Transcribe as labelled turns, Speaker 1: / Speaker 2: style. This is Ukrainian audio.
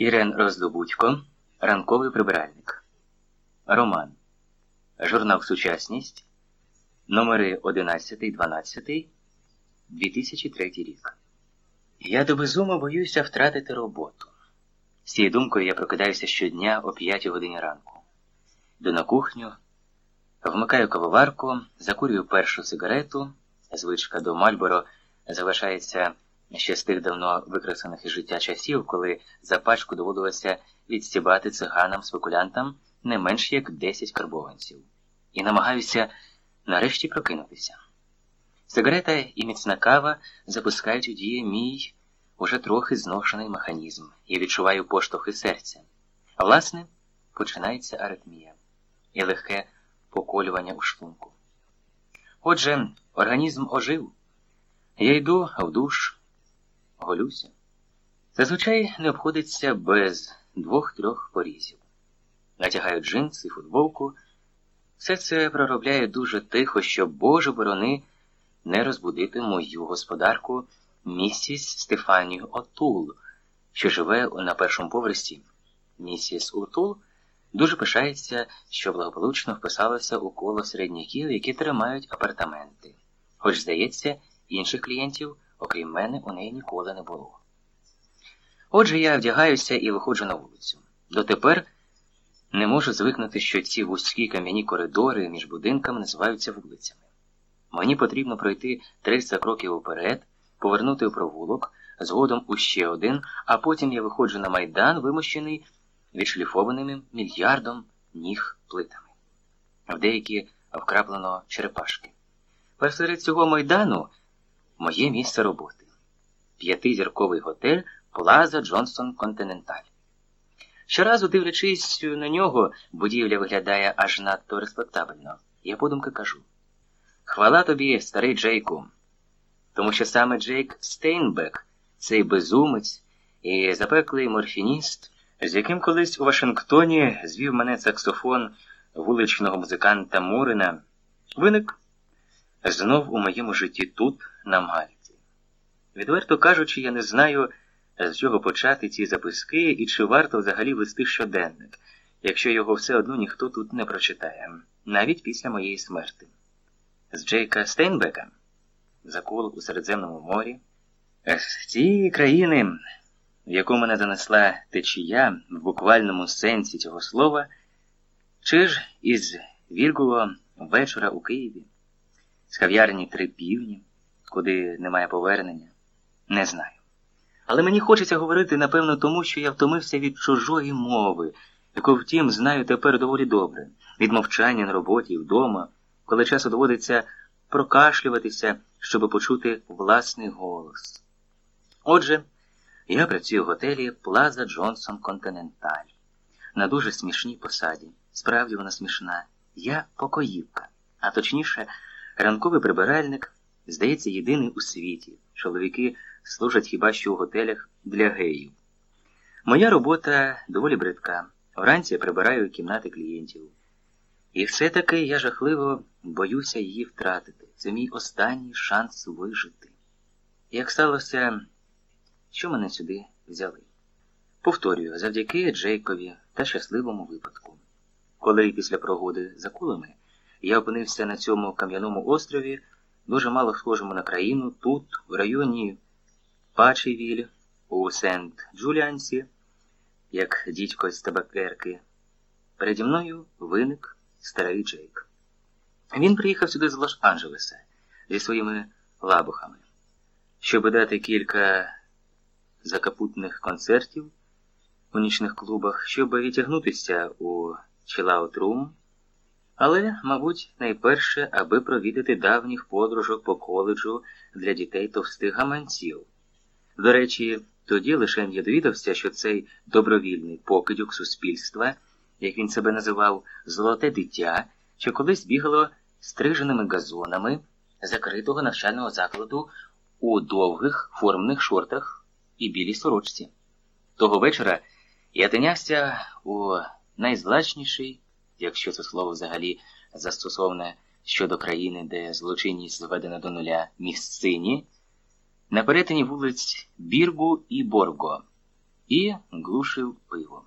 Speaker 1: Ірен Роздобудько, Ранковий прибиральник. Роман. Журнал Сучасність. Номери 11, 12, 2003 рік. Я до безуму боюся втратити роботу. З цією думкою я прокидаюся щодня о 5 годині ранку. Йду на кухню, вмикаю кавоварку, закурюю першу сигарету, звичка до Мальборо залишається ще з тих давно викресаних із життя часів, коли за пачку доводилося відстібати циганам спекулянтам не менш як 10 карбованців. І намагаюся нарешті прокинутися. Сигарета і міцна кава запускають у дію мій уже трохи зношений механізм. Я відчуваю поштовхи серця. А власне, починається аритмія і легке поколювання у шлунку. Отже, організм ожив. Я йду в душ, голюся. Зазвичай не обходиться без двох-трьох порізів. Натягаю джинси, футболку. Все це проробляє дуже тихо, щоб, Боже борони, не розбудити мою господарку місіс Стефанію Отул, що живе на першому поверсі. Місіс Отул дуже пишається, що благополучно вписалася у коло середняків, які тримають апартаменти. Хоч, здається, інших клієнтів, окрім мене, у неї ніколи не було. Отже, я вдягаюся і виходжу на вулицю. Дотепер не можу звикнути, що ці вузькі кам'яні коридори між будинками називаються вулицями. Мені потрібно пройти 300 кроків уперед, повернути у провулок, згодом у ще один, а потім я виходжу на майдан, вимощений відшліфованими мільярдом ніг плитами. В деякі вкраплено черепашки. Посеред цього майдану моє місце роботи. П'ятизірковий готель Плаза Джонсон Континенталь. Щоразу, дивлячись на нього, будівля виглядає аж надто респектабельно. Я подумки кажу: Хвала тобі, старий Джейку, тому що саме Джейк Стейнбек, цей безумець і запеклий морфініст, з яким колись у Вашингтоні звів мене саксофон вуличного музиканта Мурина, виник знов у моєму житті тут, на Мальті. Відверто кажучи, я не знаю, з чого почати ці записки і чи варто взагалі вести щоденник, якщо його все одно ніхто тут не прочитає, навіть після моєї смерти. З Джейка Стейнбека, закол у Середземному морі, з цієї країни, в яку мене занесла течія в буквальному сенсі цього слова, чи ж із вільгого вечора у Києві, з кав'ярні три півні, куди немає повернення, не знаю. Але мені хочеться говорити, напевно, тому що я втомився від чужої мови, яку, втім, знаю тепер доволі добре, від мовчання на роботі вдома, коли часу доводиться прокашлюватися, щоб почути власний голос. Отже, я працюю в готелі Плаза Джонсон Континенталь на дуже смішній посаді. Справді вона смішна. Я покоївка, а точніше, ранковий прибиральник, здається, єдиний у світі. Чоловіки служать хіба що у готелях для геїв. Моя робота доволі бридка. Вранці я прибираю кімнати клієнтів. І все-таки я жахливо боюся її втратити. Це мій останній шанс вижити. Як сталося, що мене сюди взяли? Повторюю, завдяки Джейкові та щасливому випадку. Коли після прогоди за кулами я опинився на цьому кам'яному острові, дуже мало схожому на країну, тут, в районі Пачевіль, у Сент-Джуліансі, як дідько з табакерки, переді мною виник старий Джейк. Він приїхав сюди з Лос-Анджелеса зі своїми лабухами, щоб дати кілька закапутних концертів у нічних клубах, щоб відтягнутися у Chillout Room, але, мабуть, найперше, аби провідати давніх подружок по коледжу для дітей товстих гаманців. До речі, тоді лише я довідався, що цей добровільний покидьок суспільства, як він себе називав, золоте дитя, що колись бігало стриженими газонами закритого навчального закладу у довгих формних шортах і білій сорочці. Того вечора я тинявся у найзлачніший, якщо це слово взагалі застосоване щодо країни, де злочинність зведена до нуля місцині, на перетині вулиць Біргу і Борго, і глушив пиво.